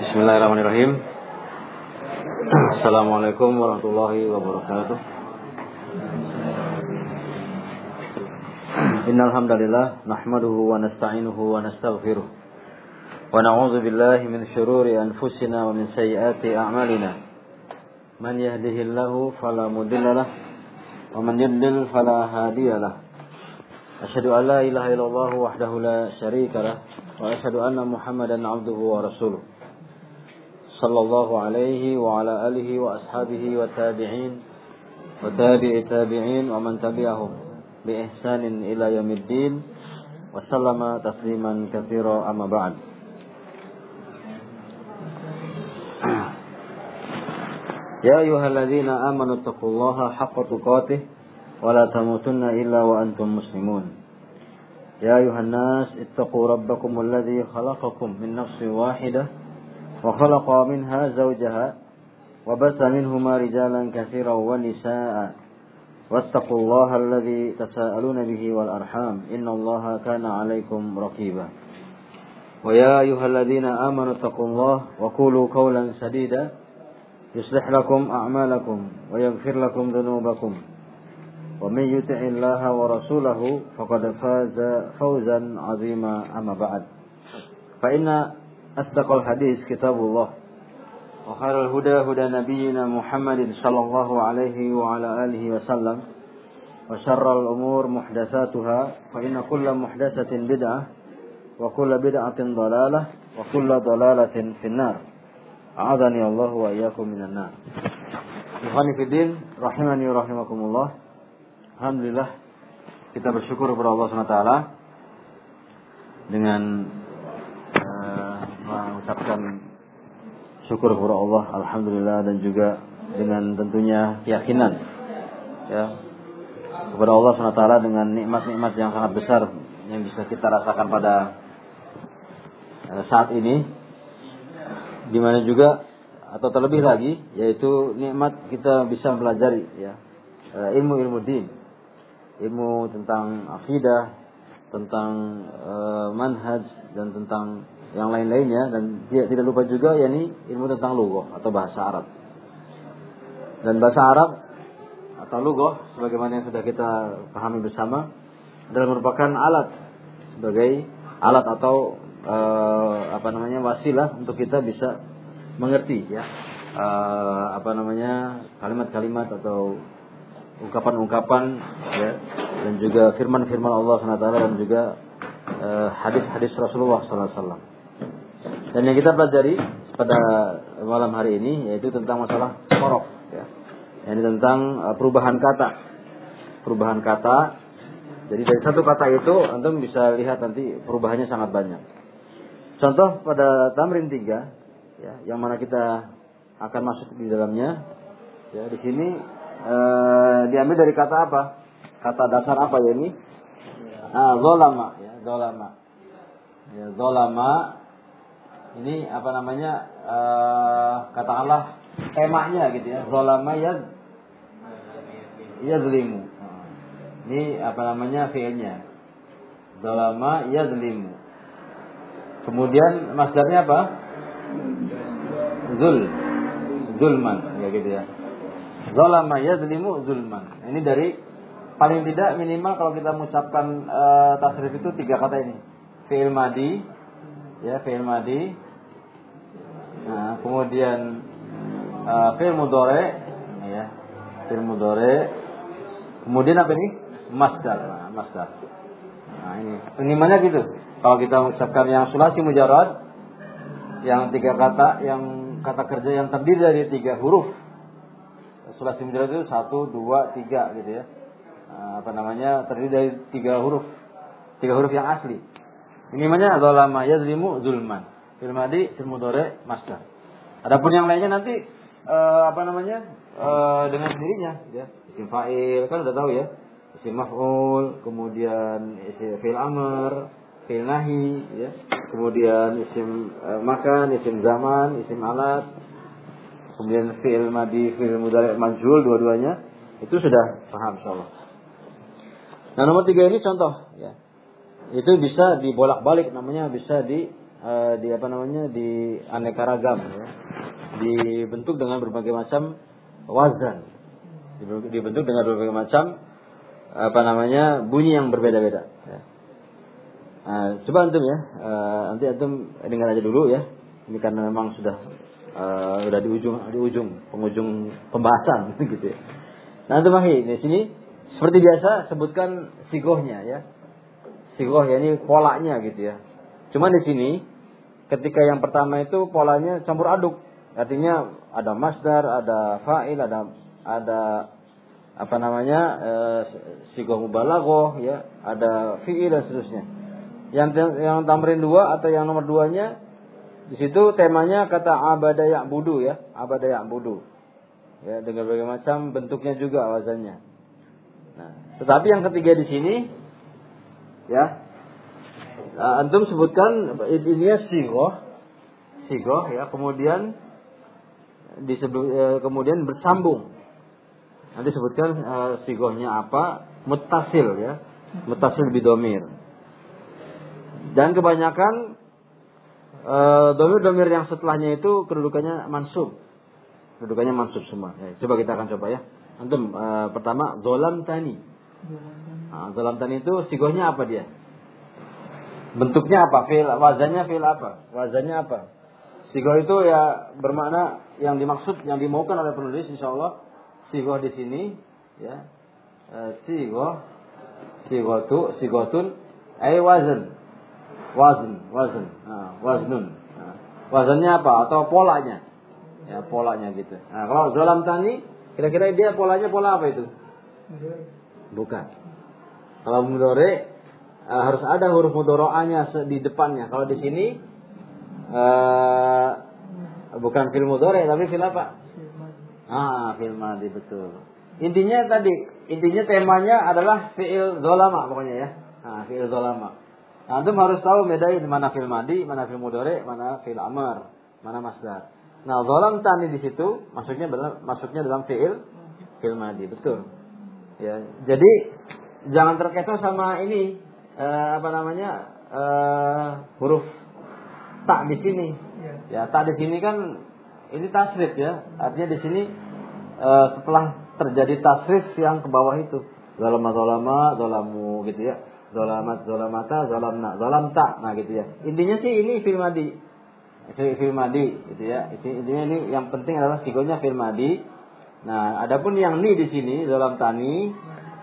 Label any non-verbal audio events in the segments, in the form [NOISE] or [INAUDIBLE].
Bismillahirrahmanirrahim. Assalamualaikum warahmatullahi wabarakatuh. Innal hamdalillah nahmaduhu wa nasta'inuhu wa nastaghfiruh. Wa na'udzu billahi min shururi anfusina wa min sayyiati a'malina. Man yahdihillahu fala mudilla lahu wa man yudlil fala hadiya lahu. Asyhadu an la ilaha illallah wahdahu la syarika lahu wa asyhadu anna Muhammadan 'abduhu wa rasuluh. صلى الله عليه وعلى آله وأصحابه والتابعين وتابع التابعين ومن تبعهم بإحسان إلى يوم الدين وسلم تسليما كثيرا أما بعد. يا أيها الذين آمنوا اتقوا الله حق تقاته ولا تموتن إلا وأنتم مسلمون. يا أيها الناس اتقوا ربكم الذي خلقكم من نفس واحدة وخلق منها زوجها وبث منهما رجالا كثيرا ونساء. واتقوا الله الذي تساءلون به والأرحام. إن الله كان عليكم رقيبا. ويا أيها الذين آمنوا اتقوا الله وقولوا قولا سديدا. يصلح لكم أعمالكم ويغفر لكم ذنوبكم. ومن يطع الله ورسوله فقد فاز فوزا عظيما. أما بعد فإن أصدق الحديث كتاب الله وخير الهدى هدى نبينا محمد صلى الله عليه وعلى آله وسلم وشر الأمور محدثاتها فإن كل محدثة بدعة وكل بدعة ضلالة وكل ضلالة في النار أعاذني الله وإياكم من النار Ikhwani Fiddin, rahimani wa rahimakumullah. Alhamdulillah kita bersyukur kepada Allah SWT dengan mengucapkan syukur kepada Allah alhamdulillah dan juga dengan tentunya keyakinan ya kepada Allah SWT dengan nikmat-nikmat yang sangat besar yang bisa kita rasakan pada eh, saat ini. Di mana juga atau terlebih lagi yaitu nikmat kita bisa mempelajari ya eh, ilmu-ilmu din ilmu tentang akidah tentang uh, manhaj dan tentang yang lain-lainnya dan dia tidak lupa juga yakni ilmu tentang lugoh atau bahasa Arab. Dan bahasa Arab atau lugoh sebagaimana yang sudah kita pahami bersama adalah merupakan alat sebagai alat atau e, apa namanya wasilah untuk kita bisa mengerti ya e, apa namanya kalimat-kalimat atau ungkapan-ungkapan ya dan juga firman-firman Allah SWT dan juga eh, hadis-hadis Rasulullah SAW. Dan yang kita pelajari pada malam hari ini yaitu tentang masalah korok, ya. Ini tentang uh, perubahan kata, perubahan kata. Jadi dari satu kata itu antum bisa lihat nanti perubahannya sangat banyak. Contoh pada tamrin tiga, ya, yang mana kita akan masuk di dalamnya. Ya, di sini uh, diambil dari kata apa? Kata dasar apa ya ini? Ah, zolama, ya, zolama. Ya, zolama ini apa namanya uh, katakanlah temanya gitu ya. Zolama yad yazlimu ini apa namanya fiilnya. Zolama yazlimu kemudian masdarnya apa? Zul. Zulman ya gitu ya. Zolama yazlimu zulman. Ini dari paling tidak minimal kalau kita mengucapkan uh, tasrif itu tiga kata ini. Fiil madi ya fi'il madi. Nah, kemudian uh, fi'il mudore ya fi'il mudore kemudian apa ini? Masdar. Nah, masdar. Nah ini. Pengimannya gitu? Kalau kita ucapkan yang sulasi mujarad yang tiga kata yang kata kerja yang terdiri dari tiga huruf. Sulasi mujarad itu satu dua tiga gitu ya. Nah, apa namanya? Terdiri dari tiga huruf. Tiga huruf yang asli ini namanya zalama yazlimu zulman. Fil madi, fil mudhari, masdar. Adapun yang lainnya nanti uh, apa namanya? Uh, dengan sendirinya ya. Isim fa'il kan udah tahu ya. Isim maf'ul, kemudian isim fi'il amr, fi'il nahi ya. Kemudian isim uh, makan, isim zaman, isim alat. Kemudian fi'il madi, fi'il mudhari, majhul dua-duanya. Itu sudah paham insyaallah. Nah, nomor tiga ini contoh ya itu bisa dibolak-balik namanya bisa di uh, di apa namanya di aneka ragam ya. Dibentuk dengan berbagai macam wazan. Dibentuk dengan berbagai macam apa namanya bunyi yang berbeda-beda. Ya. Nah, coba antum ya, uh, nanti antum dengar aja dulu ya. Ini karena memang sudah uh, sudah di ujung di ujung penghujung pembahasan [LAUGHS] gitu ya. Nah, antum ahi di sini seperti biasa sebutkan sigohnya ya. Sigoh ya ini polanya gitu ya. Cuma di sini ketika yang pertama itu polanya campur aduk. Artinya ada masdar, ada fa'il, ada ada apa namanya e, sigoh mubalaghah ya, ada fi'il dan seterusnya. Yang yang tamrin dua atau yang nomor duanya di situ temanya kata abada budu ya, abada budu. Ya, dengan berbagai macam bentuknya juga wazannya. Nah, tetapi yang ketiga di sini ya nah, antum sebutkan ini sigoh sigoh ya kemudian disebut eh, kemudian bersambung Nanti sebutkan uh, sigohnya apa? Mutasil ya. Mutasil bidomir. Dan kebanyakan uh, domir-domir yang setelahnya itu kedudukannya mansub. Kedudukannya mansub semua. Ya, coba kita akan coba ya. Antum uh, pertama zolam tani. Nah, zolam tani itu sigohnya apa dia? Bentuknya apa? Fil, wazannya fil apa? Wazannya apa? Sigoh itu ya bermakna yang dimaksud, yang dimaukan oleh penulis insya Allah sigoh di sini ya. E, sigoh sigotu sigotun ay wazan. Wazn wazn nah, waznun. Nah, wazannya apa? Atau polanya? Ya polanya gitu. Nah kalau zolam tani kira-kira dia polanya pola apa itu bukan kalau mudore uh, harus ada huruf mudoroanya di depannya kalau di sini uh, bukan fil mudore tapi fil apa Ah, fil madi betul. Intinya tadi, intinya temanya adalah fiil zolama pokoknya ya. Ah, fiil zolama. Nah, antum harus tahu bedain mana fil madi, mana fil mudore, mana fil amar, mana masdar. Nah, zolam tani di situ maksudnya benar, masuknya dalam fiil fil madi, betul. Ya, jadi jangan terkecoh sama ini eh, apa namanya? Eh, huruf tak di sini. Ya, ya tak di sini kan ini tasrif ya. Artinya di sini e, setelah terjadi tasrif yang ke bawah itu. Zalama zalama zalamu gitu ya. Zalamat zalamata zalamna zalamta. Nah gitu ya. Intinya sih ini fil madi. Fil madi gitu ya. Intinya ini yang penting adalah sigonya fil madi. Nah, adapun yang ni di sini dalam tani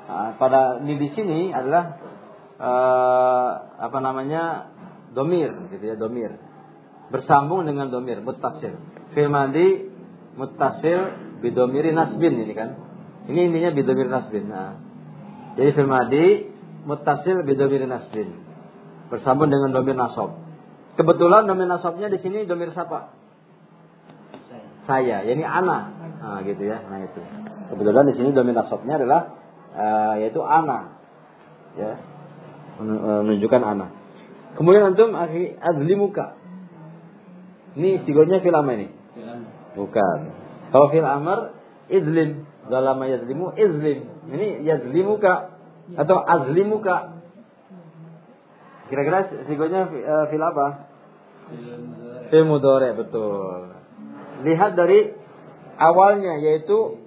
nah, pada ni di sini adalah e, apa namanya domir gitu ya domir bersambung dengan domir mutasil fil madi muttasil bidomiri nasbin ini kan. Ini intinya bidomir nasbin. Nah, jadi fil madi muttasil bidomiri nasbin. Bersambung dengan domir nasab. Kebetulan domir nasabnya di sini domir siapa? Saya. Yani ana. Nah, gitu ya. Nah, itu. Kebetulan di sini domir nasabnya adalah uh, yaitu ana. Ya. Menunjukkan ana. Kemudian antum akhi azlimuka. Ini sigonya fil ini? Bukan. Kalau fil amr izlim. Dalam yazlimu izlim. Ini yazlimuka atau azlimuka. Kira-kira sigonya uh, fil apa? Fil mudore betul. Lihat dari awalnya yaitu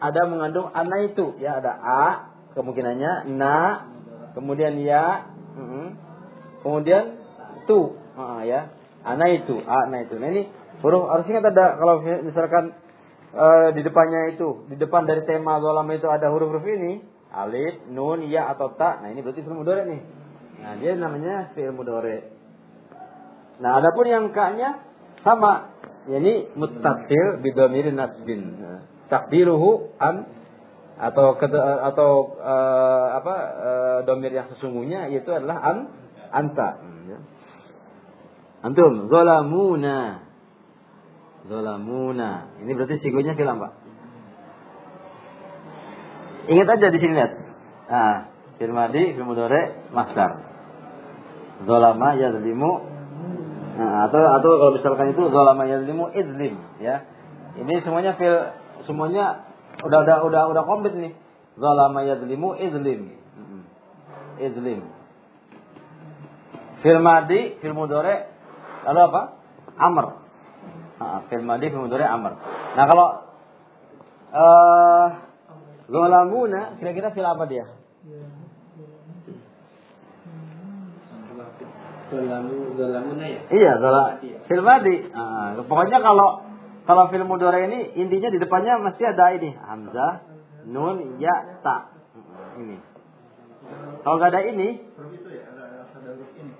ada mengandung ana itu ya ada a kemungkinannya na kemudian ya kemudian tu uh, ya ana itu a na itu nah ini Huruf harus ingat ada kalau misalkan e, di depannya itu, di depan dari tema dolam itu ada huruf-huruf ini, alif, nun, ya atau ta. Nah, ini berarti fi'il mudhari nih. Nah, dia namanya fi'il mudhari. Nah, adapun yang ka-nya sama, yakni muttasil bidhamir nasbin. Takdiruhu an atau atau uh, apa uh, domir yang sesungguhnya yaitu adalah an anta. Ya. Antum zalamuna Zolamuna. Ini berarti sigonya film pak. Ingat aja di sini lihat. Nah, firmadi, firmudore, masdar. Zolama yazlimu. Nah, atau atau kalau misalkan itu zolama yazlimu izlim, ya. Ini semuanya fil semuanya udah udah udah udah komplit nih. Zolama yazlimu izlim. Izlim. Firmadi, firmudore, lalu apa? Amr. Nah, fi'il madi fi'il mudhari amr. Nah, kalau eh uh, kira-kira fi'il apa dia? Ya? Iya, zola. Fi'il madi. Nah, pokoknya kalau kalau film mudhari ini intinya di depannya mesti ada ini hamzah, nun, ya, ta. Ini. Kalau nggak ada ini,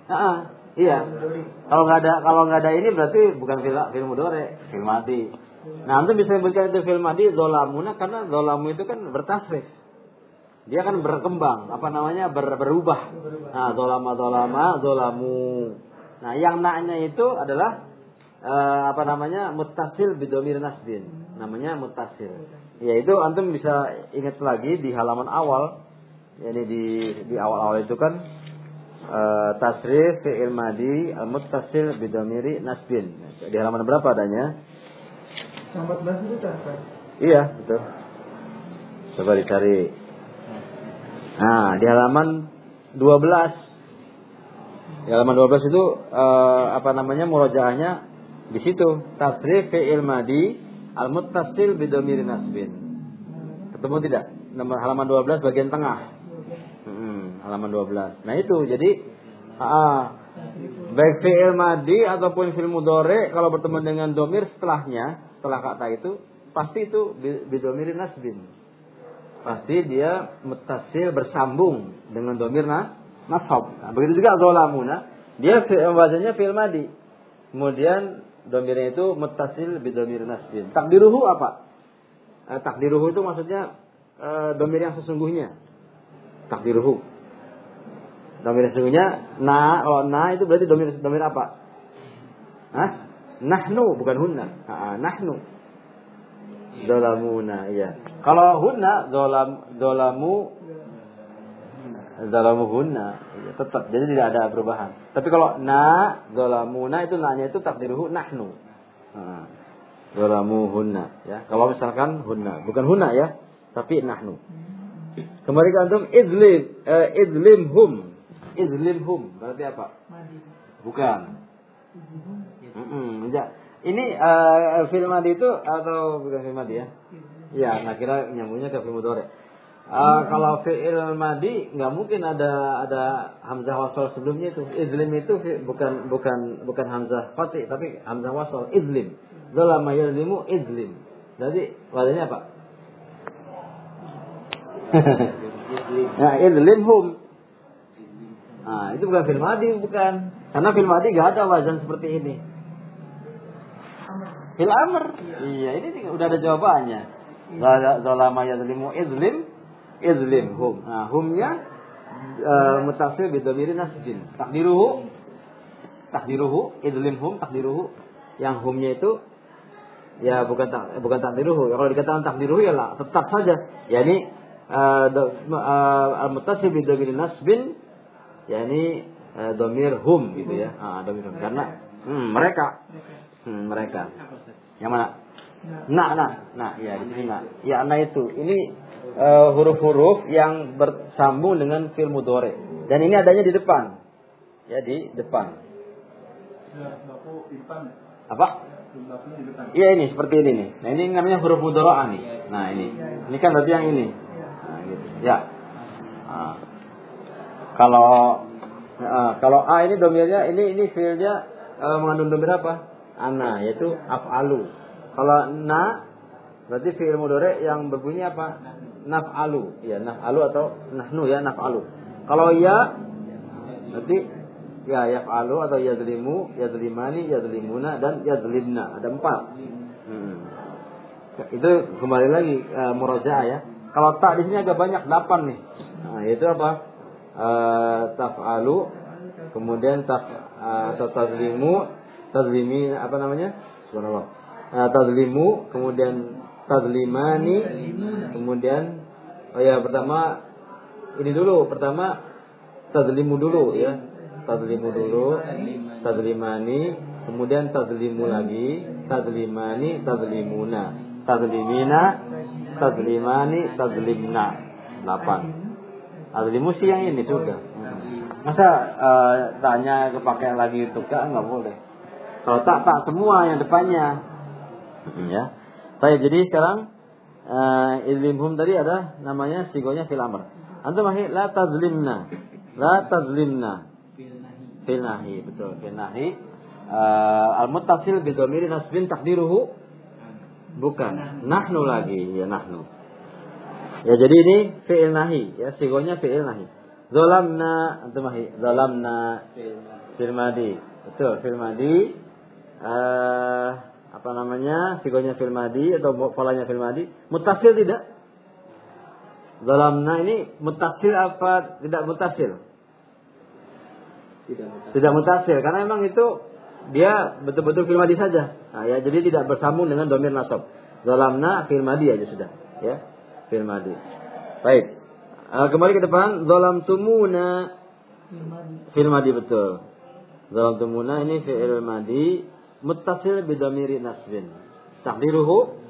uh, iya. Kalau nggak ada kalau nggak ada ini berarti bukan film film mudhari, film mati. Nah, antum bisa sebutkan itu film mati zolamuna karena zolamu itu kan bertasrif. Dia kan berkembang, apa namanya ber, berubah. Nah, zolama zolama zolamu. Nah, yang naknya itu adalah uh, apa namanya mutasil bidomir nasbin. Namanya mutasil yaitu antum bisa ingat lagi di halaman awal. Yani di di awal-awal itu kan uh, tasrif fi'il madi al muttasil bidomiri nasbin. Di halaman berapa adanya? 14 itu iya betul. Coba dicari nah di halaman 12 di halaman 12 itu uh, apa namanya murojaahnya di situ tasrif fi'il madi al muttasil bidomir nasbin. Ketemu tidak? Nomor halaman 12 bagian tengah. Hmm, halaman 12. Nah itu jadi ah, baik fi'il madi ataupun fi'il mudore kalau bertemu dengan domir setelahnya, setelah kata itu pasti itu bidomir nasbin. Pasti dia mutasil bersambung dengan domir nas nasab. Nah, begitu juga zolamuna, dia bahasanya fi'il madi. Kemudian domirnya itu mutasil bidomir nasbin. Takdiruhu apa? Eh, takdiruhu itu maksudnya eh, domir yang sesungguhnya. Takdiruhu. Domir yang sesungguhnya na, kalau na itu berarti domir domir apa? Hah? Nahnu bukan hunna. Ha, nahnu. Dolamuna, iya. Kalau hunna dolam dolamu dolamu hunna tetap jadi tidak ada perubahan. Tapi kalau na zalamuna itu nanya itu takdiruhu nahnu. Zalamu hunna ya. Kalau misalkan hunna, bukan hunna ya, tapi nahnu. Kembali ke antum izlim eh, izlim hum. Izlim hum berarti apa? Bukan. Mm -mm, Ini uh, film madi itu atau bukan film ya? Ya, nah kira nyambungnya ke film mudore. Uh, kalau fi'il madi nggak mungkin ada ada hamzah wasal sebelumnya itu. Izlim itu bukan bukan bukan hamzah qati tapi hamzah wasal izlim. Zalama yazlimu izlim. Jadi wadahnya apa? [LAUGHS] nah, izlim hum. Nah, itu bukan fi'il madi bukan. Karena fi'il madi nggak ada wazan seperti ini. Fil amr. Iya, ini udah ada jawabannya. Zalama yazlimu izlim izlim hum. Nah, humnya uh, mutasil bidhamiri nasjin. Takdiruhu takdiruhu izlim hum takdiruhu yang humnya itu ya bukan tak, bukan takdiruhu. Kalau dikatakan takdiruhu ya lah tetap saja. Yani uh, uh, mutasil bidhamiri nasbin yakni uh, domir hum gitu ya. Ah, domir hum karena hmm, mereka hmm, mereka. Yang mana? Nah, nah, nah, ya di sini nah. Ya, nah itu. Ini Eh, huruf-huruf uh, yang bersambung dengan fil mudore. Dan ini adanya di depan. Ya, di depan. Apa? Iya ini seperti ini nih. Nah ini namanya huruf mudoroah nih. Nah ini, ini kan berarti yang ini. Nah, gitu. Ya. Nah. Kalau uh, kalau a ini domirnya ini ini filnya uh, mengandung domir apa? Ana yaitu af'alu. Kalau na berarti fi'il mudore yang berbunyi apa? naf'alu. Ya, naf'alu atau nahnu ya, naf'alu. Kalau ya berarti ya yaf'alu atau yazlimu, yazlimani, yazlimuna dan yazlimna. Ada empat. Hmm. Itu kembali lagi uh, murajaah ya. Kalau tak di sini agak banyak delapan nih. Nah, itu apa? Uh, taf'alu, kemudian taf uh, atau tazlimu, tazlimi apa namanya? Subhanallah. Uh, tazlimu, kemudian tadlimani kemudian oh ya pertama ini dulu pertama tadlimu dulu ya. Tadlimu dulu tadlimani kemudian tadlimu lagi tadlimani tadlimuna tadlimina tadlimani tadlimna delapan. Tadlimu sih yang ini sudah masa uh, tanya kepakai lagi itu kan nggak boleh. Kalau tak tak semua yang depannya. Ya. Baik, jadi sekarang uh, izlimhum tadi ada namanya sigonya fil amr. Antum mahi la tazlimna. La tazlimna. Fil nahi, betul. Fil nahi. Uh, al-muttasil bi dhamiri nasbin takdiruhu bukan. Nahnu lagi, ya nahnu. Ya jadi ini fi'il nahi, ya sigonya fi'il nahi. Zalamna, antum mahi. Zalamna fil madi. Betul, fil madi. Uh, apa namanya? Sigonya fil madi atau polanya fil madi. Mutasil tidak? Zalamna ini mutasil apa tidak mutasil? Tidak mutasil. Tidak mutasil karena memang itu dia betul-betul fil madi saja. Nah, ya jadi tidak bersambung dengan domir nasab. Zalamna fil madi aja sudah, ya. Fil madi. Baik. Uh, kembali ke depan zalam tumuna fil madi betul. Zalam tumuna ini fi'il madi muttasil bidamiri nasbin. Takdiruhu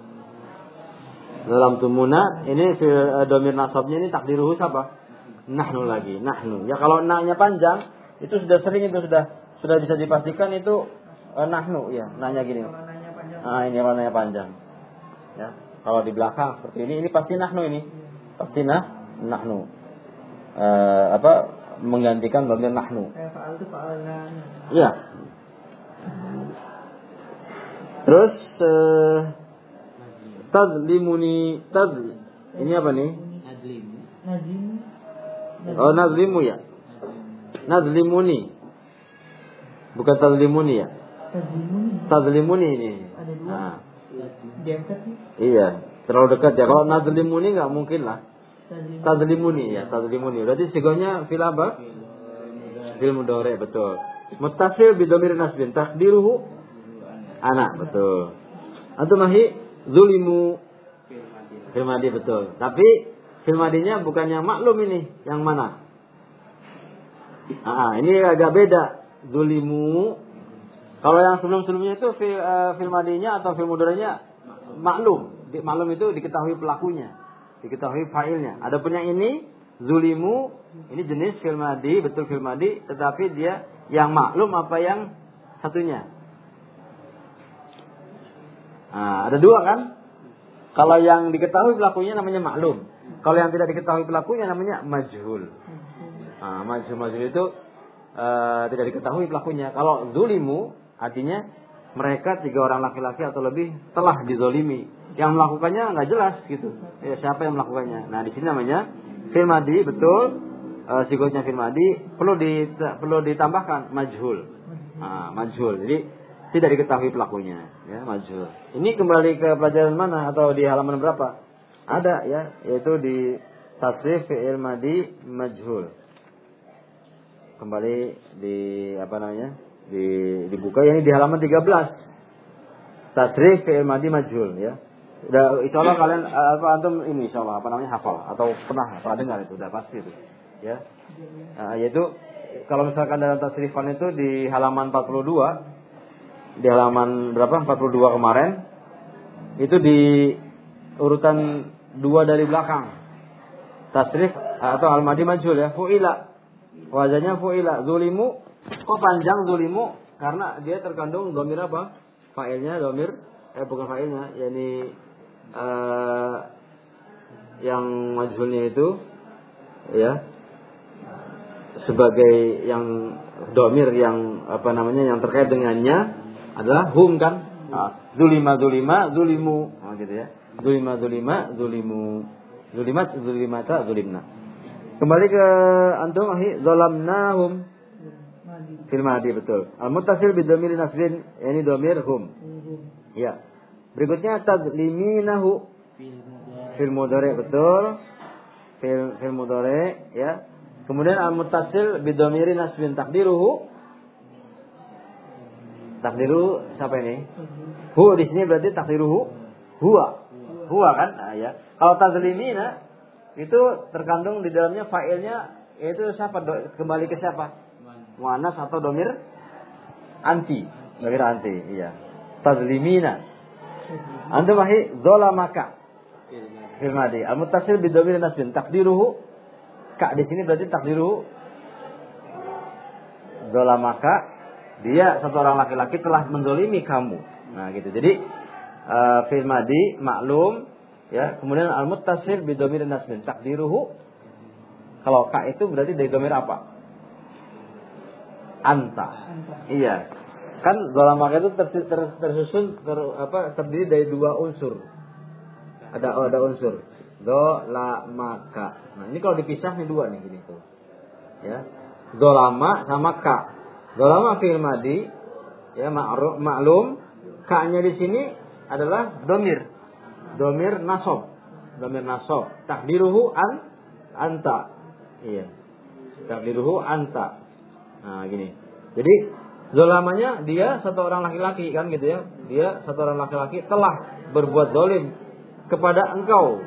dalam tumuna ini uh, domir nasabnya ini takdiruhu siapa? Nahnu lagi, nahnu. Ya kalau naknya panjang itu sudah sering itu sudah sudah bisa dipastikan itu uh, nahnu ya, nanya gini. Ah ini warnanya panjang. Ya. Kalau di belakang seperti ini ini pasti nahnu ini. Pasti nah nahnu. Eh, apa menggantikan domir nahnu. Iya. Terus eh, tazlimuni taz ini apa nih? Najlim. Oh nazlimu ya. Nazlimuni. Bukan tazlimuni ya. Tazlimuni Tazlimuni ini. ada dua Nah, nih iya, terlalu dekat ya. Kalau nazlimuni nggak mungkin lah. tazlim Tazlimuni ya, tazlimuni. Berarti sigonya fil apa? Fil mudhari betul. Muttasil bidomir nasbin takdiruhu anak betul. Antum mahi zulimu fil madi betul. Tapi fil madinya bukan yang maklum ini, yang mana? Ah, ini agak beda. Zulimu kalau yang sebelum-sebelumnya itu fil, eh, fil madinya atau fil mudhari'nya maklum. Di, maklum itu diketahui pelakunya, diketahui fa'ilnya. Adapun yang ini zulimu ini jenis fil madi, betul fil madi, tetapi dia yang maklum apa yang satunya. Nah, ada dua kan? Kalau yang diketahui pelakunya namanya maklum. Kalau yang tidak diketahui pelakunya namanya majhul. Nah, majhul majhul itu eh, tidak diketahui pelakunya. Kalau zulimu artinya mereka tiga orang laki-laki atau lebih telah dizolimi. Yang melakukannya nggak jelas gitu. Ya, siapa yang melakukannya? Nah di sini namanya fil madi betul. Uh, sigosnya fil madi perlu di perlu ditambahkan majhul. Nah, majhul. Jadi tidak diketahui pelakunya, ya majhul. Ini kembali ke pelajaran mana atau di halaman berapa? Ada ya, yaitu di tasrif fi'il madi majhul. Kembali di apa namanya? Di dibuka ini di halaman 13. Tasrif fi'il madi majhul ya. Udah insya Allah kalian eh, apa antum ini insya Allah apa namanya hafal atau pernah pernah dengar itu udah pasti itu ya. Nah, yaitu kalau misalkan dalam tasrifan itu di halaman 42 di halaman berapa? 42 kemarin. Itu di urutan dua dari belakang. Tasrif atau al-madi majhul ya. Fuila. Wajahnya fuila. Zulimu. Kok panjang zulimu? Karena dia terkandung domir apa? Failnya domir eh bukan failnya. Yakni eh, yang majhulnya itu ya. Sebagai yang domir yang apa namanya yang terkait dengannya adalah hum kan? Nah, zulima zulima zulimu. Nah, gitu ya. Zulima zulima zulimu. Zulimat zulimata zulimna. Kembali ke antum ahi zalamnahum fil madi betul. Al muttasil bi dhamir nasbin. Yani domir hum. Ya. Berikutnya tadliminahu fil mudhari betul. Fil fil mudhari ya. Kemudian al muttasil bi dhamir nasbin takdiruhu takdiru siapa ini? Hu di sini berarti takdiruhu huwa. Huwa kan? Nah, ya kalau tazlimina itu terkandung di dalamnya failnya yaitu siapa? Do- kembali ke siapa? Muannas atau domir? Anti. Domir anti iya. Tazlimina. Antum mahi zolamaka. Fil madi al muttasil bi dhamir nasbin. Takdiruhu ka di sini berarti takdiruhu. Zolamaka dia satu orang laki-laki telah mendolimi kamu. Nah gitu. Jadi uh, madi maklum ya. Kemudian al muttasil bi dhamir nasbin. Takdiruhu. Kalau ka itu berarti dari domir apa? Anta, Anta. iya. Kan dalam maka itu ter, ter, tersusun ter, apa terdiri dari dua unsur. Ada oh, ada unsur. Do la maka nah ini kalau dipisah nih dua nih gini tuh. Ya. Do lama sama ka do lama fi'il madi ya ma'ru- maklum ka-nya di sini adalah domir. Domir nasob domir nasob takdiruhu an anta. Iya. Takdiruhu anta. Nah gini. Jadi zolamanya dia satu orang laki-laki kan gitu ya. Dia satu orang laki-laki telah berbuat dolim kepada engkau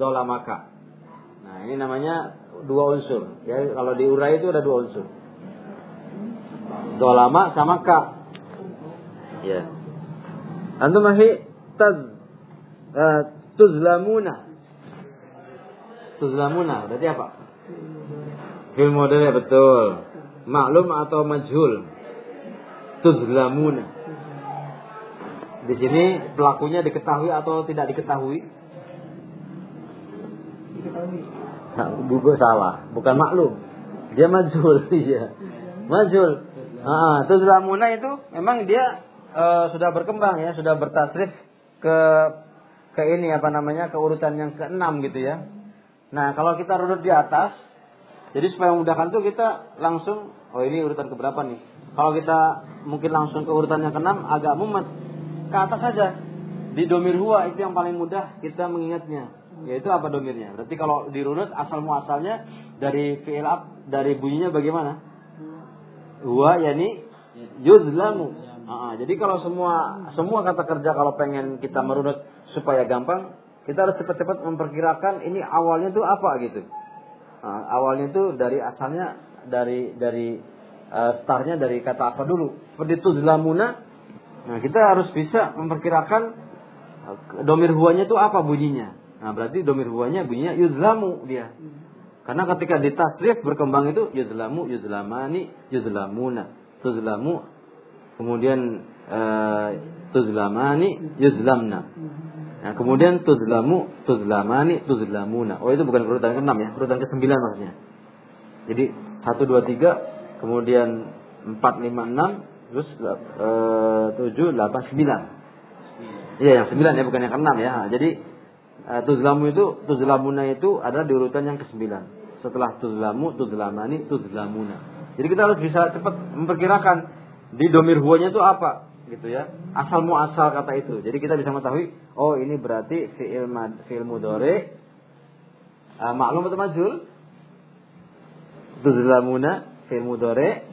zolamaka nah ini namanya dua unsur. Ya kalau diurai itu ada dua unsur zolama sama ka ya antum masih taz eh, tuzlamuna tuzlamuna berarti apa fil model betul maklum atau majhul tuzlamuna di sini pelakunya diketahui atau tidak diketahui Diketahui. Nah, salah, bukan maklum. Dia majul, [LAUGHS] iya. Majul. Ah, tuzlamuna itu memang dia eh, sudah berkembang ya, sudah bertasrif ke ke ini apa namanya ke urutan yang keenam gitu ya. Nah kalau kita runut di atas, jadi supaya memudahkan tuh kita langsung, oh ini urutan keberapa nih? Kalau kita mungkin langsung ke urutan yang keenam agak mumet, ke atas saja. Di domir huwa itu yang paling mudah kita mengingatnya. Yaitu apa domirnya? Berarti kalau dirunut asal muasalnya dari fi'il dari bunyinya bagaimana? Huwa yani yuzlamu. Ah, jadi kalau semua semua kata kerja kalau pengen kita merunut supaya gampang, kita harus cepat-cepat memperkirakan ini awalnya tuh apa gitu. Nah, awalnya tuh dari asalnya dari dari uh, startnya dari kata apa dulu. Seperti tuzlamuna. Nah, kita harus bisa memperkirakan uh, domir huanya itu apa bunyinya. Nah, berarti domir huanya bunyinya yuzlamu dia. Karena ketika ditasrif berkembang itu yuzlamu, yuzlamani, yuzlamuna, tuzlamu, kemudian uh, tuzlamani, yuzlamna. Nah, kemudian tuzlamu, tuzlamani, tuzlamuna. Oh, itu bukan urutan ke-6 ya, urutan ke-9 maksudnya. Jadi 1 2 3, kemudian 4 5 6, terus eh, 7 8 9. Iya, yang 9 ya, bukan yang ke-6 ya. Jadi eh, tuzlamu itu, tuzlamuna itu adalah di urutan yang ke-9. Setelah tuzlamu, tuzlamani, tuzlamuna. Jadi kita harus bisa cepat memperkirakan di domir huanya itu apa gitu ya. Asal muasal kata itu. Jadi kita bisa mengetahui oh ini berarti fiil mad fiil mudore uh, maklum atau majhul? Tuzlamuna fiil mudore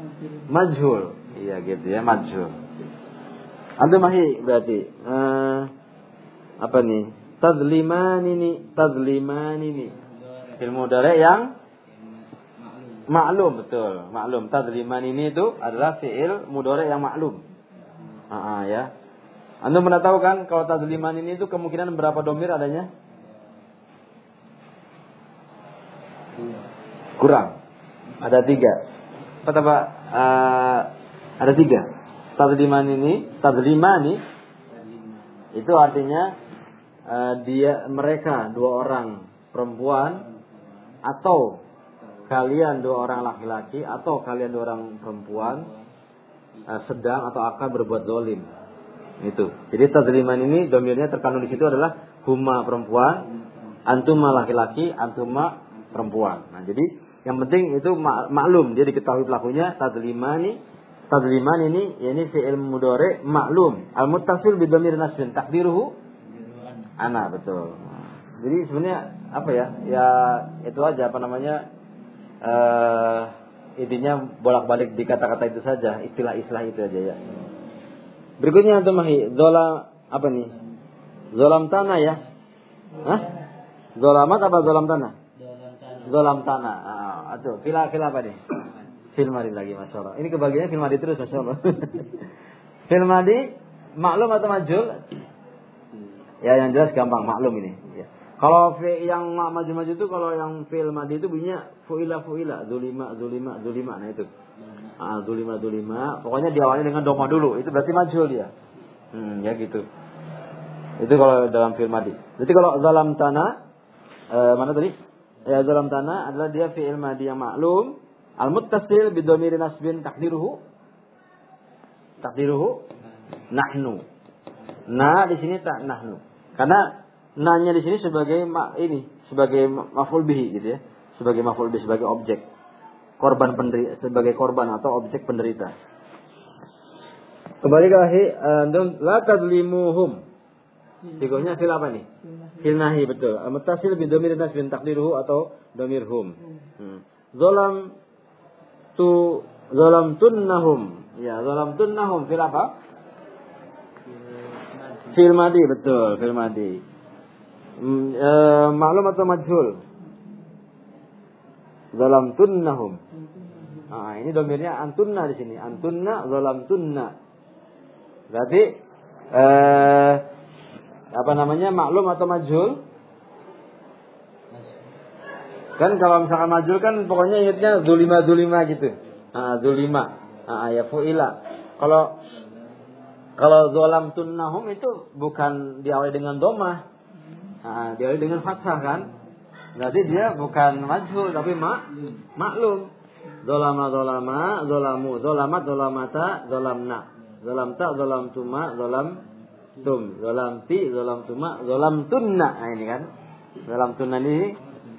majhul. Iya gitu ya majhul. Antum mahi berarti uh, apa nih tazliman ini tazliman ini fiil mudore yang maklum betul maklum tazliman ini itu adalah fiil mudore yang maklum Ah, ya. Anda pernah tahu kan kalau tazliman ini itu kemungkinan berapa domir adanya? Kurang. Ada tiga. Kata Pak, uh, ada tiga. Tazliman ini, tazlimani itu artinya uh, dia mereka dua orang perempuan atau kalian dua orang laki-laki atau kalian dua orang perempuan uh, sedang atau akan berbuat dolim. Itu. Jadi tazliman ini domirnya terkandung di situ adalah huma perempuan, antuma laki-laki, antuma perempuan. Nah, jadi yang penting itu mak maklum dia diketahui pelakunya tazlimani tazliman ini ini fi'il mudhari maklum al muttasil bi dhamir nasbin takdiruhu ana betul. Jadi sebenarnya apa ya? Ya itu aja apa namanya? eh intinya bolak-balik di kata-kata itu saja, istilah-istilah itu aja ya. Berikutnya untuk mahi zola apa nih? Zolam tanah ya? Hah? Zolamat apa zolam tanah? Zolam tanah. Ah, aduh, fila fila apa nih? Filmadi lagi masya Allah. Ini kebagiannya filmadi terus masya Allah. [LAUGHS] filmadi maklum atau majul? Ya yang jelas gampang maklum ini. Ya. Kalau yang maju-maju itu kalau yang fil madi itu bunyinya fuila fuila zulima zulima zulima nah itu. Ah, zulima zulima. Pokoknya diawali dengan doma dulu. Itu berarti majhul dia. Hmm, ya gitu. Itu kalau dalam film madi. Jadi kalau zalam tanah eh, mana tadi? Ya zalam tanah adalah dia fi'il madi yang maklum al muttasil bi dhamiri nasbin takdiruhu takdiruhu nahnu. Nah di sini tak nahnu. Karena nanya di sini sebagai ma, ini sebagai maf'ul bihi gitu ya. Sebagai maf'ul bihi sebagai objek korban penderita sebagai korban atau objek penderita. Kembali ke akhir, antum la tadlimuhum. Sigonya fil apa nih? Fil nahi betul. Mutasil bi dhamir nas bin takdiruhu atau dhamir hum. Hmm. Zalam tu zalam tunnahum. Ya, zalam tunnahum fil apa? Fil madi betul, fil madi. Hmm, e, maklum atau majhul? Zalam tunnahum. Nah, ini domirnya antunna di sini. Antunna zalam tunna. Berarti eh, apa namanya maklum atau majhul? Kan kalau misalkan majhul kan pokoknya ingatnya zulima zulima gitu. Ah, zulima. Ah, ya fuila. Kalau kalau zalam tunnahum itu bukan diawali dengan domah. Nah, diawali dengan fathah kan? Berarti dia bukan majhul tapi mak maklum. Zolama zolama, zolamu, zolamat, zolamata, zolamna. Zolamta, zolam tuma, zolam tum. Zolam ti, zolam tuma, zolam tunna. Nah ini kan. Zolam tunna ini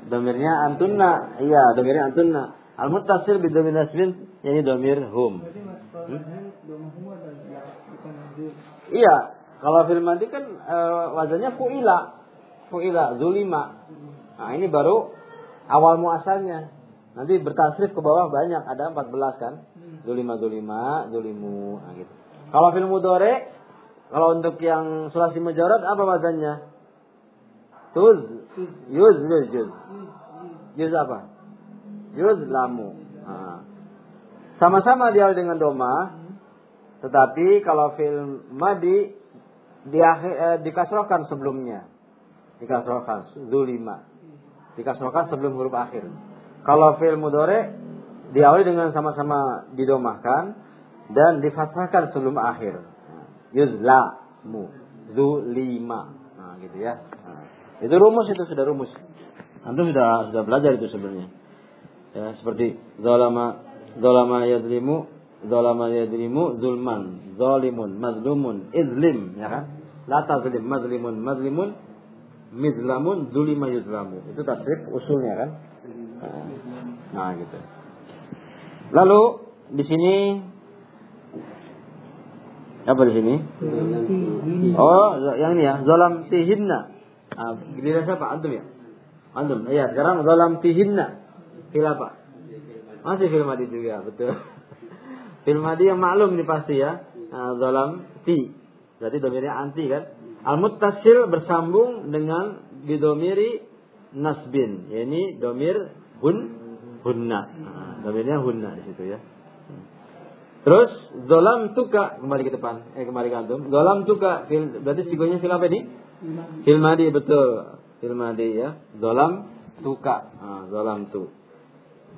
domirnya antunna. Iya, domirnya antunna. Al-muttasil domir ini domir hum. Hmm? Iya, kalau film mandi kan e, wajahnya fuila. Fuila, zulima. Nah, ini baru awal muasalnya. Nanti bertasrif ke bawah banyak, ada 14 kan? Zulima zulima, zulimu, nah gitu. Kalau film mudore, kalau untuk yang sulasi majarat apa wazannya? Tuz, yuz, yuz, yuz. Yuz apa? Yuz lamu. Nah. Sama-sama dia dengan doma, tetapi kalau film madi dia eh, dikasrohkan sebelumnya. Dikasrohkan, zulima. Dikasrohkan sebelum huruf akhir. Kalau fi'il mudore diawali dengan sama-sama didomahkan dan difathahkan sebelum akhir. Yuzlamu, zulima. Nah, gitu ya. Nah, itu rumus itu sudah rumus. Antum sudah sudah belajar itu sebenarnya. Ya, seperti zalama zalama yadlimu zalama yadlimu zulman zalimun mazlumun izlim ya kan la tazlim mazlimun mazlimun mizlamun zulima yuzlamu itu tasrif usulnya kan Nah, gitu. Lalu di sini apa di sini? Oh, yang ini ya, zalam tihinna. Ah, giliran siapa? Antum ya? Antum. Iya, sekarang zalam tihinna. Fil apa? Masih fil madi juga, betul. Fil madi yang maklum ini pasti ya. Zalam ti. Berarti domirnya anti kan? Al-muttasil bersambung dengan bidomiri nasbin. Ini domir hun hunna. Nah, domirnya hunna di situ ya. Terus dolam tuka kembali ke depan, eh kembali ke antum. Dolam tuka fil, berarti sigonya fil apa ini? Fil madi betul. Fil madi ya. Dolam tuka. Nah, tu.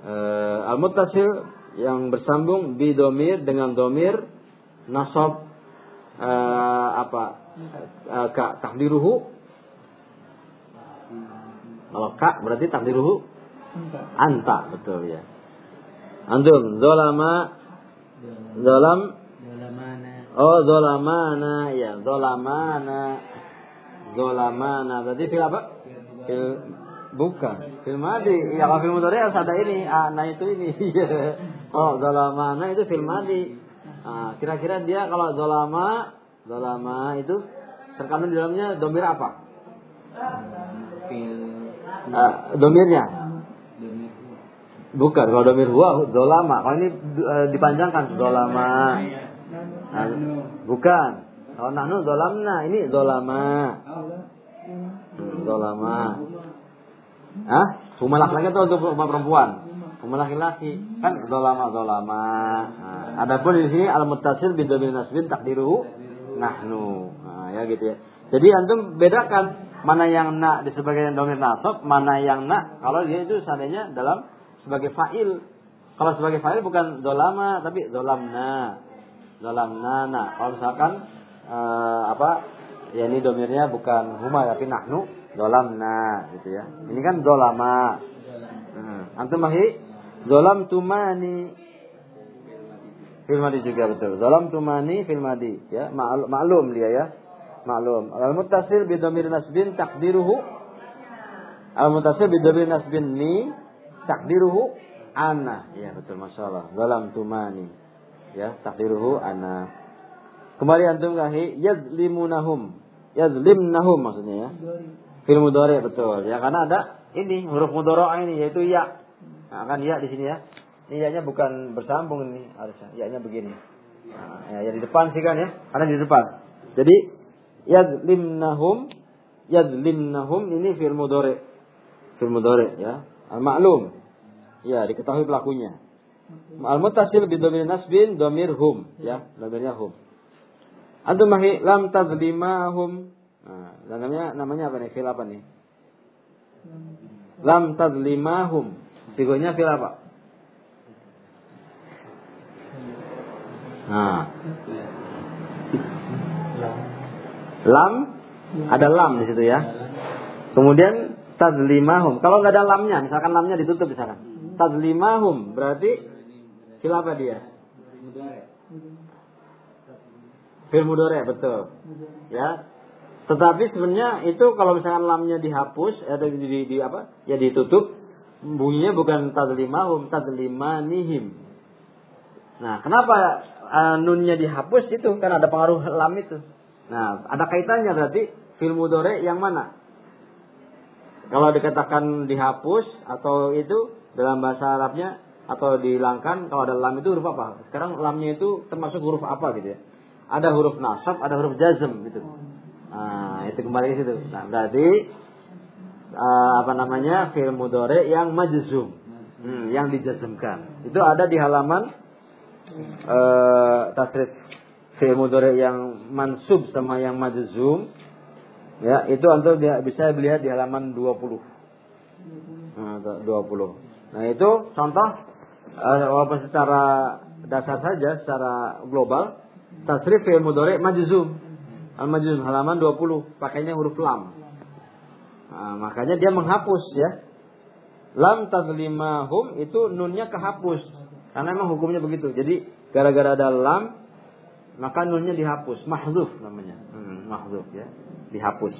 Uh, al muttasil yang bersambung bi domir dengan domir nasab uh, apa uh, ka takdiruhu kalau kak berarti takdiruhu anta betul ya. Antum zolama zolam? Oh zolamana ya zolamana. Zolamana berarti fil apa? Fil bukan. Fil madi ya kalau fil mudhari harus ada ini. Ah, nah itu ini [LAUGHS] oh zolamana itu fil madi. Ah, kira-kira dia kalau zolama zolama itu terkandung di dalamnya domir apa? Uh, domirnya? Bukan kalau domir huwa dolama. Kalau ini uh, dipanjangkan dolama. Nah, bukan. Kalau nahnu dolamna ini dolama. Dolama. Ah rumah laki-laki itu untuk rumah perempuan rumah laki-laki kan dolama nah, adapun di sini al muttasil bin domir nasbin takdiruhu nahnu nah, ya gitu ya jadi antum bedakan mana yang nak di sebagai domir nasab, mana yang nak kalau dia itu seandainya dalam sebagai fa'il. Kalau sebagai fa'il bukan dolama tapi dolamna. Dolamna. Nah, kalau misalkan eh, apa? Ya ini domirnya bukan huma tapi nahnu dolamna gitu ya. Ini kan dolama. Hmm. Antum mahi dolam tumani fil madi juga betul. Dolam tumani fil madi ya. Maklum dia ya. Maklum. Al muttasil bi dhamir nasbin takdiruhu Al muttasil bi dhamir nasbin ni takdiruhu ana. Ya betul masyaallah. Dolam tumani. Ya, takdiruhu ana. Kembali antum kahi yazlimunahum. Yazlimnahum maksudnya ya. Fil mudhari betul. Ya karena ada ini huruf mudhari ini yaitu ya. Nah, kan ya di sini ya. Ini ya-nya bukan bersambung ini harusnya. Ya-nya begini. Nah, ya, ya di depan sih kan ya. Karena di depan. Jadi yazlimnahum yazlimnahum ini fil mudhari. Fil mudhari ya. Al-ma'lum. Ya, diketahui pelakunya. Al-muttasil bi dhamir nasbin dhamir hum ya, dhamirnya hum. Antum mahi lam tazlimahum. Nah, namanya namanya apa nih? Fil apa nih? Lam tazlimahum. Sigonya fil apa? Nah. Lam ada lam di situ ya. Kemudian tazlimahum. Kalau nggak ada lamnya, misalkan lamnya ditutup misalkan. Tazlimahum berarti fil apa dia? Fil mudore betul. Ya. Tetapi sebenarnya itu kalau misalkan lamnya dihapus atau di, di, di apa? Ya ditutup, bunyinya bukan tadlimahum, tadlimanihim. Nah, kenapa uh, nunnya dihapus itu? Karena ada pengaruh lam itu. Nah, ada kaitannya berarti fil mudore yang mana? Kalau dikatakan dihapus atau itu dalam bahasa Arabnya atau dihilangkan kalau ada lam itu huruf apa? Sekarang lamnya itu termasuk huruf apa gitu ya? Ada huruf nasab, ada huruf jazm gitu. Nah, itu kembali ke situ. Nah, berarti uh, apa namanya? fi'il mudhari yang majzum. Hmm, yang dijazmkan. Itu ada di halaman uh, tasrif fi'il mudhari yang mansub sama yang majzum. Ya, itu antum bisa melihat di halaman 20. Nah, 20. Nah, itu contoh uh, secara dasar saja secara global tasrif fi'il mudhari majzum. Al-Majnun halaman 20 pakainya huruf lam. Nah, makanya dia menghapus ya. Lam tazlimahum itu nunnya kehapus. Karena memang hukumnya begitu. Jadi gara-gara ada lam maka nunnya dihapus, mahzuf namanya. Hmm, mahzuf ya, dihapus.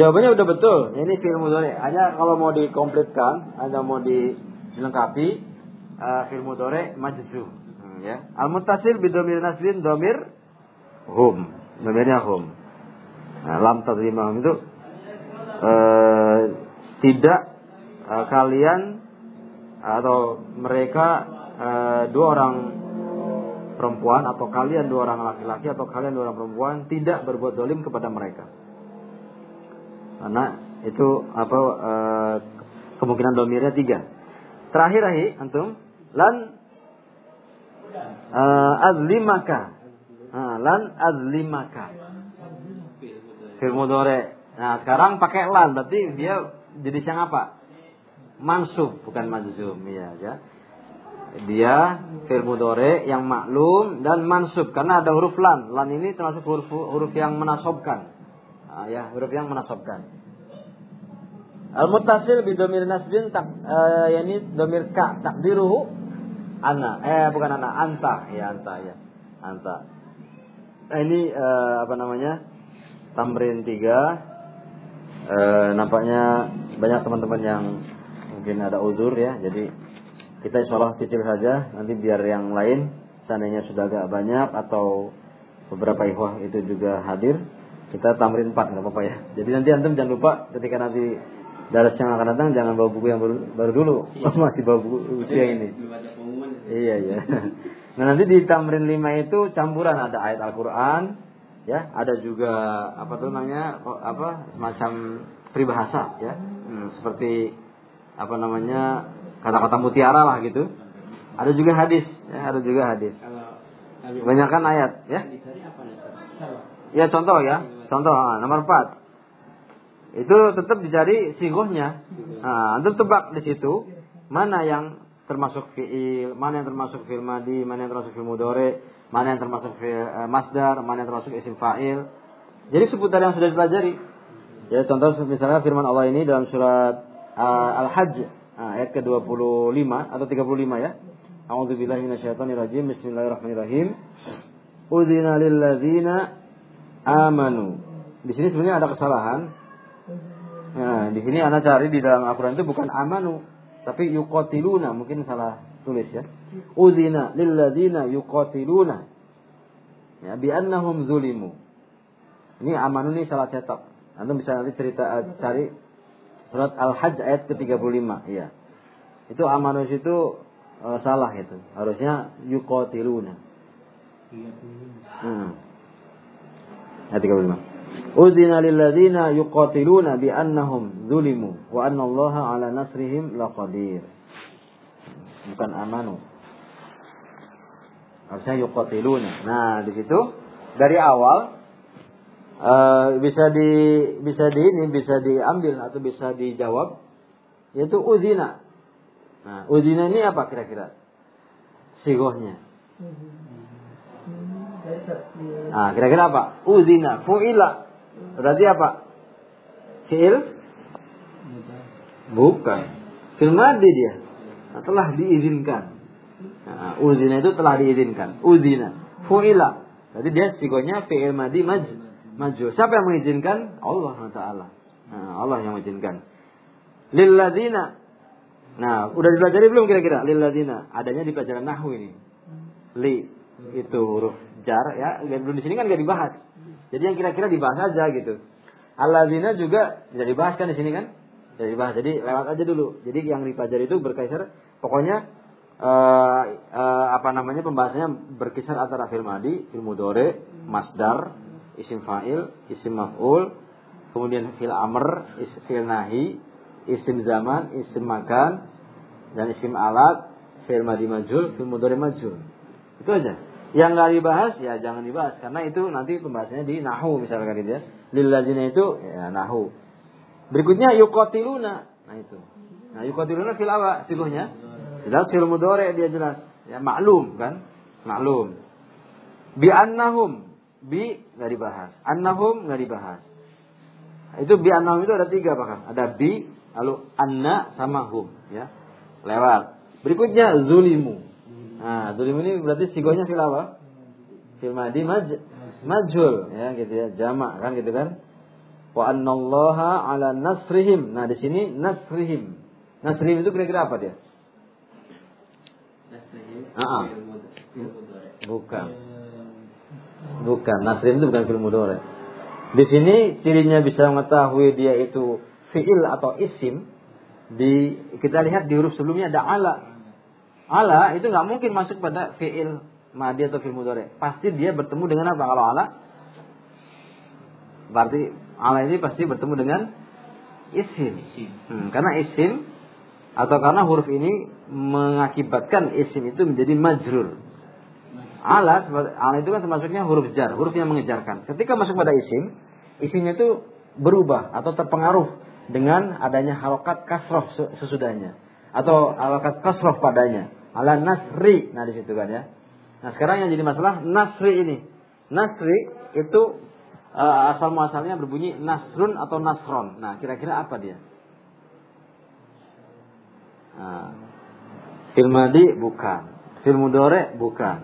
Jawabannya udah betul. Ini fi'il mudhari. Hanya kalau mau dikomplitkan, ada mau dilengkapi uh, fi'il mudhari majzum. Hmm, ya. Al-muttasil bidomir nasbin domir hum namanya hum. Nah, lam tadrimahum itu eh, tidak eh, kalian atau mereka eh, dua orang perempuan atau kalian dua orang laki-laki atau kalian dua orang perempuan tidak berbuat dolim kepada mereka. Karena itu apa eh, kemungkinan domirnya tiga. Terakhir ahi antum lan eh, azlimaka Nah, lan azlimaka. Fil mudhari. Nah, sekarang pakai lan berarti dia jadi yang apa? Mansub bukan majzum ya, ya. Dia mudhari yang maklum dan mansub karena ada huruf lan. Lan ini termasuk huruf huruf yang menasobkan. Nah, ya, huruf yang menasobkan. Al-muttasil bi dhamir nasbin tak uh, yani dhamir ka takdiruhu ana eh bukan ana anta ya anta ya anta Nah ini uh, apa namanya tamrin tiga. Uh, nampaknya banyak teman-teman yang mungkin ada uzur ya. Jadi kita insya Allah cicil saja. Nanti biar yang lain seandainya sudah agak banyak atau beberapa ikhwah itu juga hadir. Kita tamrin empat nggak apa-apa ya. Jadi nanti antum jangan lupa ketika nanti daras yang akan datang jangan bawa buku yang baru, baru dulu. Iya. Masih bawa buku usia ini. Iya iya. [LAUGHS] Nah nanti di tamrin lima itu campuran ada ayat Al-Quran, ya, ada juga apa tuh namanya apa semacam peribahasa, ya, hmm, seperti apa namanya kata-kata mutiara lah gitu. Ada juga hadis, ya, ada juga hadis. Banyakkan ayat, ya. Ya contoh ya, contoh ah, nomor empat. Itu tetap dicari sigohnya. Nah, antum tebak di situ mana yang termasuk fiil, mana yang termasuk fiil madi, mana yang termasuk fiil mudore, mana yang termasuk eh, masdar, mana yang termasuk isim fa'il. Jadi seputar yang sudah dipelajari. Ya contoh misalnya firman Allah ini dalam surat uh, Al-Hajj uh, ayat ke-25 atau 35 ya. A'udzubillahi minasyaitonirrajim. Bismillahirrahmanirrahim. Udzina lil ladzina amanu. Di sini sebenarnya ada kesalahan. Nah, di sini anak cari di dalam Al-Qur'an itu bukan amanu, tapi yuqatiluna, mungkin salah tulis ya. Udzina lil ladzina yuqatiluna. Ya, bi annahum zulimu. Ini amanu ini salah cetak. Anda bisa nanti cerita uh, cari surat Al-Hajj ayat ke-35, iya. Itu amanu itu uh, salah itu. Harusnya yuqatiluna. Hmm. Ayat 35. Uzina lilladzina yuqatiluna bi annahum zulimu wa anna Allah ala nasrihim laqadir. Bukan amanu. Harusnya yuqatiluna. Nah, di situ dari awal uh, bisa di bisa di ini bisa diambil atau bisa dijawab yaitu uzina. Nah, uzina ini apa kira-kira? Sigohnya. Nah, kira-kira apa? Uzina, fu'ila. Berarti apa? Fi'il? Bukan. Fi'il madi dia. Telah diizinkan. Nah, uzina itu telah diizinkan. Uzina. Fu'ila. Berarti dia sigonya fi'il madi maj maju. Siapa yang mengizinkan? Allah Taala. Nah, Allah yang mengizinkan. Lilladzina. Nah, udah dipelajari belum kira-kira? Lilladzina. Adanya di pelajaran nahwu ini. Li itu huruf jar ya belum di sini kan gak dibahas jadi yang kira-kira dibahas aja gitu alladzina juga tidak dibahas kan di sini kan dibahas jadi lewat aja dulu. Jadi yang dipelajari itu berkisar pokoknya uh, uh, apa namanya pembahasannya berkisar antara fil madi fil mudore masdar isim fa'il isim maf'ul kemudian fil amr is, fil nahi isim zaman isim makan dan isim alat fil madi majul fil mudore majul itu aja. Yang nggak dibahas ya jangan dibahas. Karena itu nanti pembahasannya di nahu misalkan gitu ya. Lillazina itu ya nahu. Berikutnya yuqatiluna. Nah itu. Nah yuqatiluna fil awa. Jelas fil mudhari dia jelas. Ya maklum kan? Maklum. Bi annahum bi nggak dibahas. Annahum nggak dibahas. Itu bi annahum itu ada tiga bahkan. Ada bi lalu anna sama hum ya. Lewat. Berikutnya zulimu. Nah, zulim ini berarti sigonya fil apa? Maj majul ya gitu ya, jamak kan gitu kan. Wa annallaha ala nasrihim. Nah, di sini nasrihim. Nasrihim itu kira-kira apa dia? Nasrihim. Ah, Bukan. Bukan, nasrihim itu bukan fil mudhari. Di sini cirinya bisa mengetahui dia itu fiil atau isim di kita lihat di huruf sebelumnya ada ala ala itu nggak mungkin masuk pada fiil madi atau fiil mudhari. Pasti dia bertemu dengan apa kalau ala? Berarti ala ini pasti bertemu dengan isim. Hmm, karena isim atau karena huruf ini mengakibatkan isim itu menjadi majrur. Ala, ala itu kan termasuknya huruf jar, huruf yang mengejarkan. Ketika masuk pada isim, isimnya itu berubah atau terpengaruh dengan adanya harokat kasroh sesudahnya atau harokat kasroh padanya ala nasri. Nah di situ kan ya. Nah sekarang yang jadi masalah nasri ini. Nasri itu uh, asal muasalnya berbunyi nasrun atau nasron. Nah kira-kira apa dia? Nah, fil bukan. Fil mudore bukan.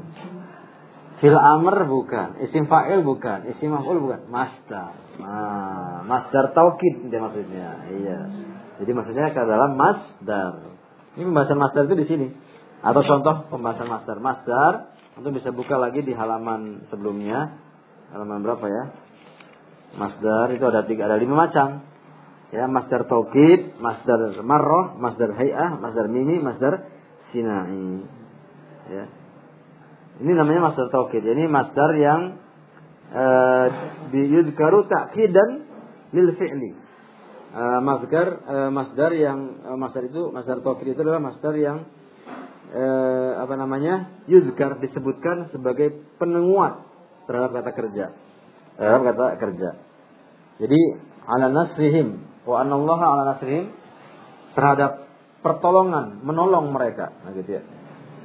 Fil amr bukan. Isim fa'il bukan. Isim maf'ul bukan. Masdar. Nah, masdar taukid dia maksudnya. Iya. Jadi maksudnya ke dalam masdar. Ini pembahasan masdar itu di sini. Atau contoh pembahasan masdar. Masdar untuk bisa buka lagi di halaman sebelumnya. Halaman berapa ya? Masdar itu ada tiga, ada lima macam. Ya, masdar taukid, masdar marroh, masdar hay'ah, masdar mimi, masdar sinai. Ya. Ini namanya masdar taukid. Ini masdar yang uh, diyudkaru ta'kidan lil fi'li. Uh, masdar uh, masdar yang masdar itu masdar taukid itu adalah masdar yang eh, apa namanya yuzkar disebutkan sebagai penenguat terhadap kata kerja terhadap kata kerja jadi ala nasrihim wa anallaha ala nasrihim terhadap pertolongan, menolong mereka. Nah, gitu ya.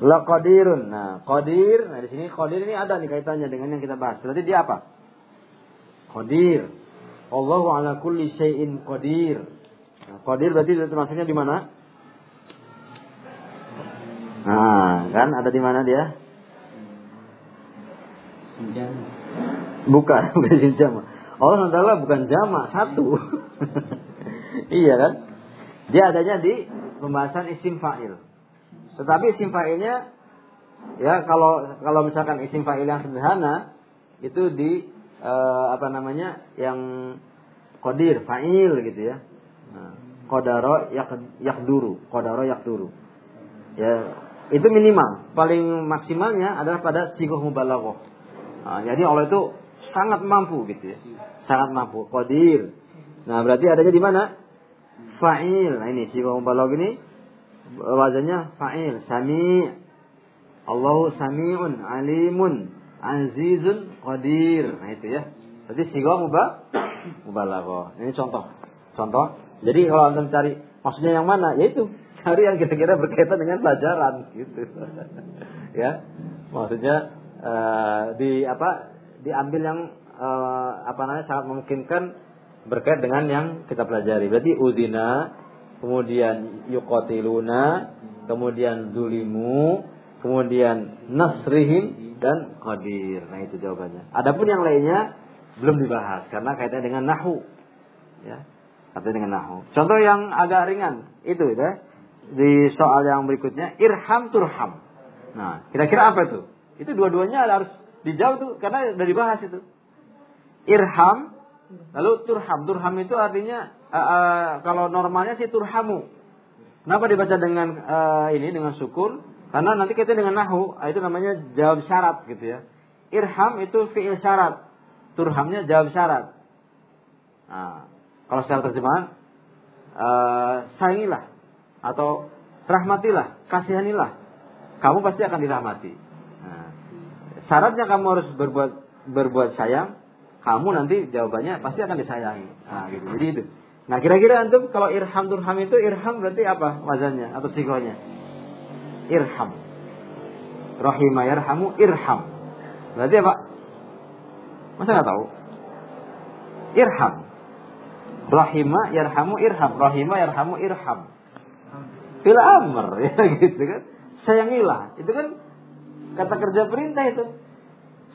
La qadirun. Nah, qadir, nah di sini qadir ini ada nih kaitannya dengan yang kita bahas. Berarti dia apa? Qadir. Allahu ala kulli syai'in qadir. Nah, qadir berarti termasuknya di mana? Nah, kan ada di mana dia? Bukan, [LAUGHS] bukan jama. Allah SWT bukan jama, satu. [LAUGHS] iya kan? Dia adanya di pembahasan isim fa'il. Tetapi isim fa'ilnya ya kalau kalau misalkan isim fa'il yang sederhana itu di eh, apa namanya yang kodir fa'il gitu ya. Nah, kodaro yak yakduru, kodaro yakduru. Ya, itu minimal. Paling maksimalnya adalah pada sigoh mubalaghah. Nah, jadi Allah itu sangat mampu gitu ya. Sangat mampu. Qadir. Nah, berarti adanya di mana? Fa'il. Nah, ini sigoh mubalaghah ini wazannya fa'il. Sami. Allahu sami'un alimun azizun qadir. Nah, itu ya. Berarti sigoh mubalaghah. Ini contoh. Contoh. Jadi kalau Anda cari maksudnya yang mana? Yaitu cari yang kira-kira berkaitan dengan pelajaran gitu [LAUGHS] ya maksudnya uh, di apa diambil yang uh, apa namanya sangat memungkinkan berkait dengan yang kita pelajari. Berarti uzina kemudian yukotiluna kemudian zulimu kemudian nasrihim dan qadir. Nah itu jawabannya. Adapun yang lainnya belum dibahas karena kaitannya dengan nahu. Ya kaitannya dengan nahu. Contoh yang agak ringan itu ya. Di soal yang berikutnya irham turham. Nah, kira-kira apa itu? Itu dua-duanya harus dijawab tuh karena sudah dibahas itu. Irham lalu turham. Turham itu artinya uh, uh, kalau normalnya sih turhamu. Kenapa dibaca dengan uh, ini dengan sukun? Karena nanti kita dengan nahu, itu namanya jawab syarat gitu ya. Irham itu fiil syarat. Turhamnya jawab syarat. Nah, kalau secara terjemahan uh, sayangilah atau rahmatilah, kasihanilah, kamu pasti akan dirahmati. Syaratnya kamu harus berbuat berbuat sayang, kamu nanti jawabannya pasti akan disayangi. Nah, gitu. Jadi itu. Nah, kira-kira antum kalau irham turham itu irham berarti apa wazannya atau sikonya? Irham. Rahima yarhamu irham. Berarti apa? Masa nggak tahu? Irham. Rahima yarhamu irham. Rahima yarhamu irham fil amr [LAUGHS] ya gitu kan sayangilah itu kan kata kerja perintah itu.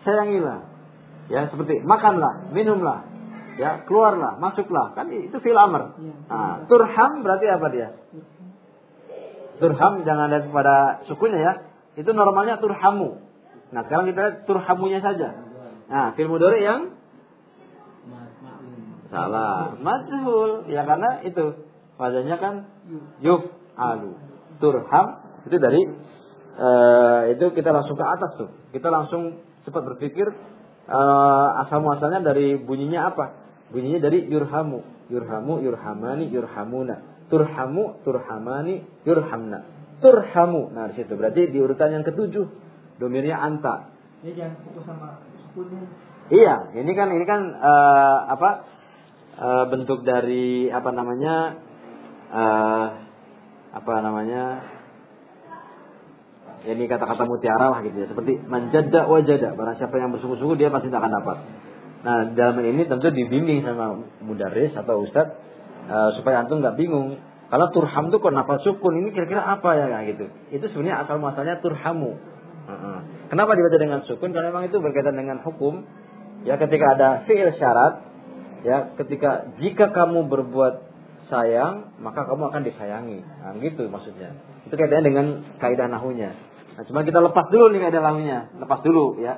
Sayangilah. Ya seperti makanlah minumlah. Ya keluarlah masuklah. Kan itu fil amr. Nah, turham berarti apa dia? Turham jangan ada pada sukunya ya. Itu normalnya turhamu. Nah sekarang kita lihat turhamunya saja. Nah fil yang salah. Majhul ya karena itu. Wajahnya kan yuf alu. Turham itu dari uh, itu kita langsung ke atas tuh. Kita langsung cepat berpikir uh, asal muasalnya dari bunyinya apa? Bunyinya dari yurhamu, yurhamu, yurhamani, yurhamuna. Turhamu, turhamani, yurhamna. Turhamu. Nah, di situ berarti di urutan yang ketujuh domirnya anta. Ini jangan fokus sama. Iya, ini kan ini kan uh, apa? Uh, bentuk dari apa namanya? Uh, apa namanya ya ini kata-kata mutiara lah gitu ya seperti manjada wajada barang siapa yang bersungguh-sungguh dia pasti akan dapat nah dalam ini tentu dibimbing sama mudaris atau ustadz uh, supaya antum nggak bingung kalau turham tuh kok nafas sukun ini kira-kira apa ya kayak gitu itu sebenarnya asal muasalnya turhamu uh-uh. kenapa dibaca dengan sukun karena memang itu berkaitan dengan hukum ya ketika ada fiil syarat ya ketika jika kamu berbuat sayang, maka kamu akan disayangi. Nah, gitu maksudnya. Itu kaitannya dengan kaidah nahunya. Nah, cuma kita lepas dulu nih kaidah nahunya. Lepas dulu ya.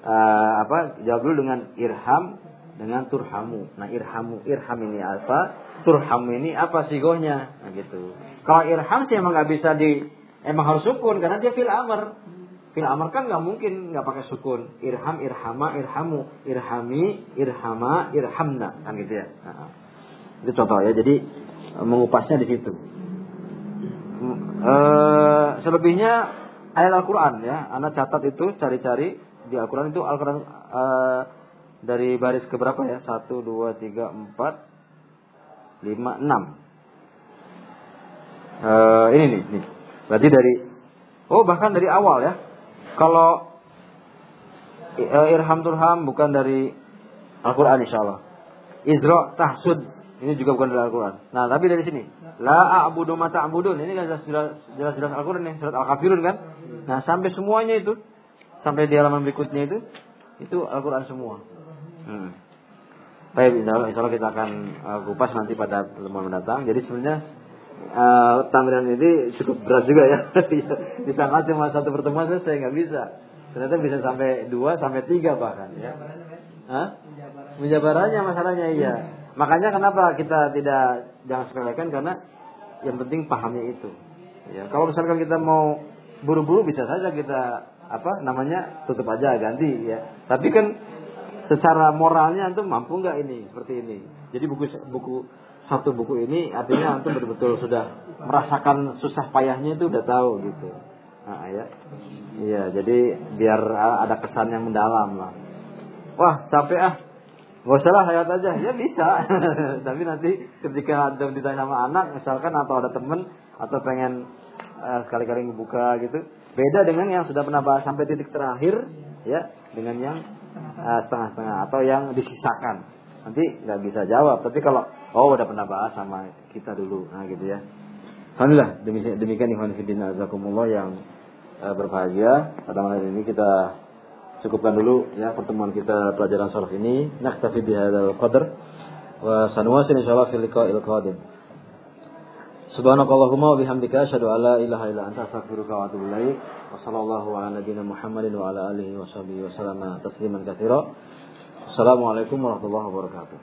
Uh, apa? Jawab dulu dengan irham dengan turhamu. Nah, irhamu, irham ini apa? Turhamu ini apa sigohnya? Nah, gitu. Kalau irham sih emang nggak bisa di emang harus sukun karena dia fil amr. Fil amr kan nggak mungkin nggak pakai sukun. Irham, irhama, irhamu, irhami, irhama, irhamna kan gitu ya. Nah, itu contoh ya. Jadi mengupasnya di situ. E, selebihnya ayat Al-Qur'an ya. Anda catat itu cari-cari di Al-Qur'an itu Al-Qur'an e, dari baris ke berapa ya? 1 2 3 4 5 6. Eh, ini nih, nih. Berarti dari oh bahkan dari awal ya. Kalau eh, irham turham bukan dari Al-Qur'an insyaallah. Izra tahsud ini juga bukan dari Al-Qur'an. Nah, tapi dari sini la a'budu ma ta'budun. Ini kan jelas jelas jelas Al-Qur'an nih, surat Al-Kafirun kan. Nah, sampai semuanya itu sampai di halaman berikutnya itu itu Al-Qur'an semua. Hmm. Baik, insya Allah, insya Allah kita akan uh, kupas nanti pada pertemuan mendatang. Jadi sebenarnya uh, tampilan ini cukup berat juga ya. [LAUGHS] Disangka cuma satu pertemuan saya nggak bisa. Ternyata bisa sampai dua sampai tiga bahkan ya. Menjabarannya masalahnya iya. Makanya kenapa kita tidak jangan sepelekan karena yang penting pahamnya itu. Ya, kalau misalkan kita mau buru-buru bisa saja kita apa namanya tutup aja ganti ya. Tapi kan secara moralnya antum mampu nggak ini seperti ini. Jadi buku buku satu buku ini artinya antum betul-betul sudah merasakan susah payahnya itu udah tahu gitu. Nah, ya. Iya, jadi biar ada kesan yang mendalam lah. Wah, capek ah. Gak usah lah hayat aja. Ya bisa. [LAUGHS] Tapi nanti ketika ada ditanya sama anak misalkan atau ada temen atau pengen uh, sekali-kali ngebuka gitu. Beda dengan yang sudah pernah bahas sampai titik terakhir ya dengan yang uh, setengah-setengah atau yang disisakan. Nanti nggak bisa jawab. Tapi kalau oh udah pernah bahas sama kita dulu, nah gitu ya. Alhamdulillah demikian demikian ikhwan fillah azakumullah yang uh, berbahagia. Pada malam ini kita cukupkan dulu ya pertemuan kita pelajaran sharaf ini. Naktafi bihadzal qadar wa sanuwasil insyaallah fil liqa'il qadim. Subhanakallahumma wa bihamdika asyhadu an la ilaha illa anta astaghfiruka wa atubu ilaik. Wa sallallahu ala nabiyyina Muhammadin wa ala alihi wa sahbihi wa sallama tasliman katsira. Assalamualaikum warahmatullahi wabarakatuh.